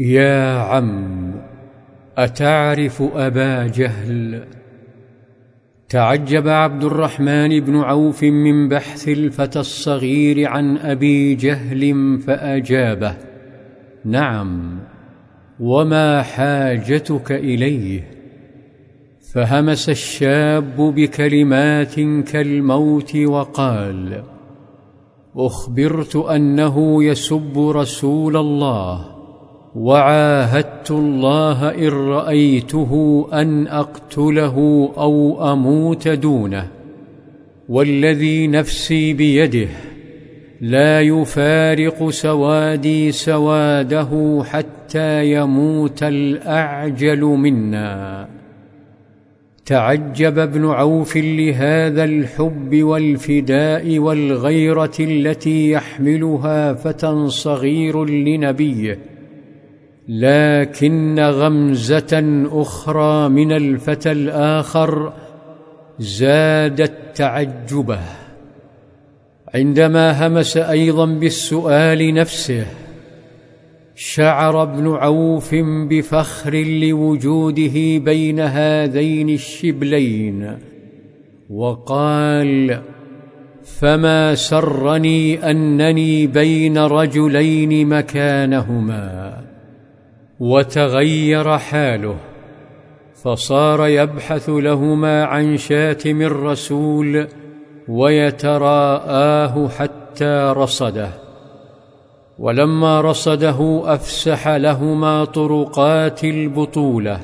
يا عم أتعرف أبا جهل؟ تعجب عبد الرحمن بن عوف من بحث الفتى الصغير عن أبي جهل فأجابه نعم وما حاجتك إليه؟ فهمس الشاب بكلمات كالموت وقال أخبرت أنه يسب رسول الله. وعاهدت الله إن رأيته أن أقتله أو أموت دونه. والذي نفسي بيده لا يفارق سوادي سواده حتى يموت الأعجل منا. تعجب ابن عوف لهذا الحب والفداء والغيرة التي يحملها فتى صغير لنبيه. لكن غمزة أخرى من الفتى الآخر زادت تعجبه عندما همس أيضا بالسؤال نفسه شعر ابن عوف بفخر لوجوده بين هذين الشبلين وقال فما سرني أنني بين رجلين مكانهما. وتغير حاله فصار يبحث لهما عن شاتم الرسول ويتراءاه حتى رصده. ولما رصده أفسح لهما طرقات البطولة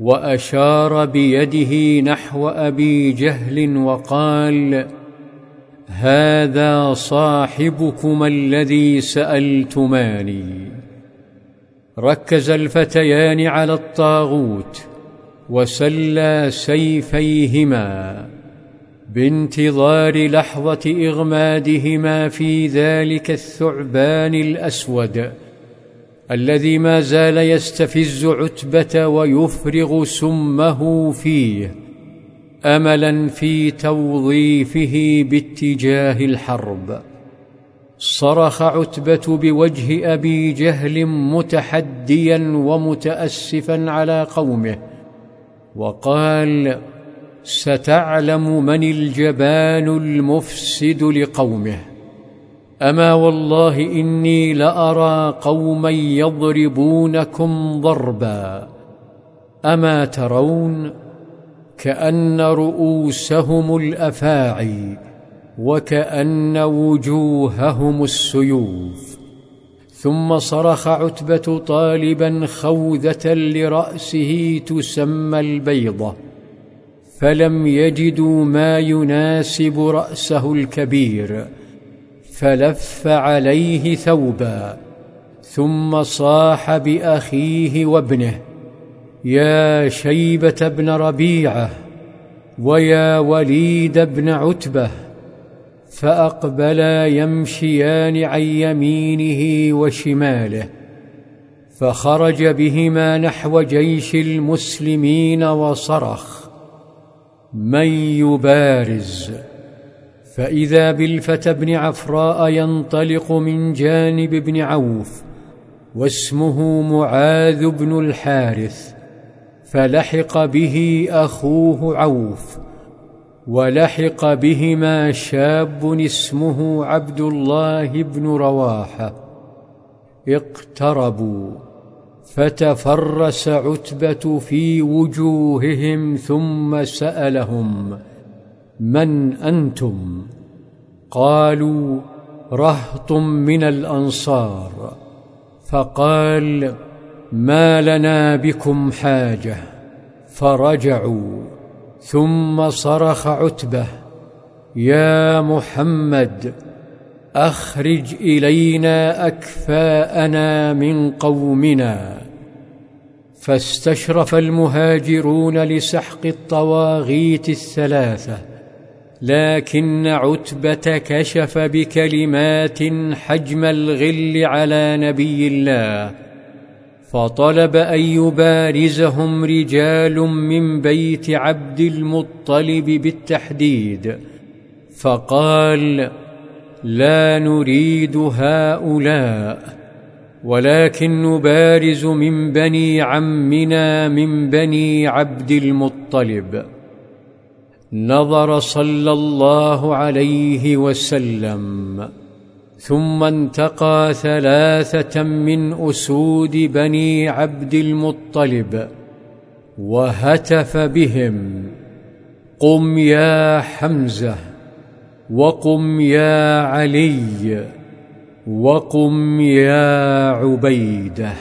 وأشار بيده نحو أبي جهل وقال هذا صاحبكما الذي سألتماني. ركز الفتيان على الطاغوت وسلى سيفيهما بانتظار لحظة إغمادهما في ذلك الثعبان الأسود الذي ما زال يستفز عتبة ويفرغ سمه فيه املا في توظيفه باتجاه الحرب. صرخ عتبة بوجه أبي جهل متحديا ومتاسفا على قومه وقال ستعلم من الجبان المفسد لقومه أما والله إني لأرى قوما يضربونكم ضربا أما ترون كأن رؤوسهم الأفاعي وكأن وجوههم السيوف. ثم صرخ عتبة طالبا خوذة لرأسه تسمى البيضة فلم يجدوا ما يناسب رأسه الكبير فلف عليه ثوبا ثم صاح بأخيه وابنه يا شيبة بن ربيعة ويا وليد بن عتبة. فاقبلا يمشيان عن يمينه وشماله فخرج بهما نحو جيش المسلمين وصرخ من يبارز؟ فإذا بالفتى بن عفراء ينطلق من جانب ابن عوف واسمه معاذ بن الحارث فلحق به أخوه عوف ولحق بهما شاب اسمه عبد الله بن رواحة. اقتربوا فتفرس عتبة في وجوههم ثم سألهم من أنتم؟ قالوا رهط من الأنصار. فقال ما لنا بكم حاجة. فرجعوا. ثم صرخ عتبة يا محمد أخرج إلينا أكفاءنا من قومنا. فاستشرف المهاجرون لسحق الطواغيت الثلاثة لكن عتبة كشف بكلمات حجم الغل على نبي الله. فطلب أن يبارزهم رجال من بيت عبد المطلب بالتحديد فقال لا نريد هؤلاء ولكن نبارز من بني عمنا من بني عبد المطلب. نظر صلى الله عليه وسلم ثم انتقى ثلاثة من أسود بني عبد المطلب وهتف بهم. قم يا حمزة وقم يا علي وقم يا عبيدة.